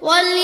واليوم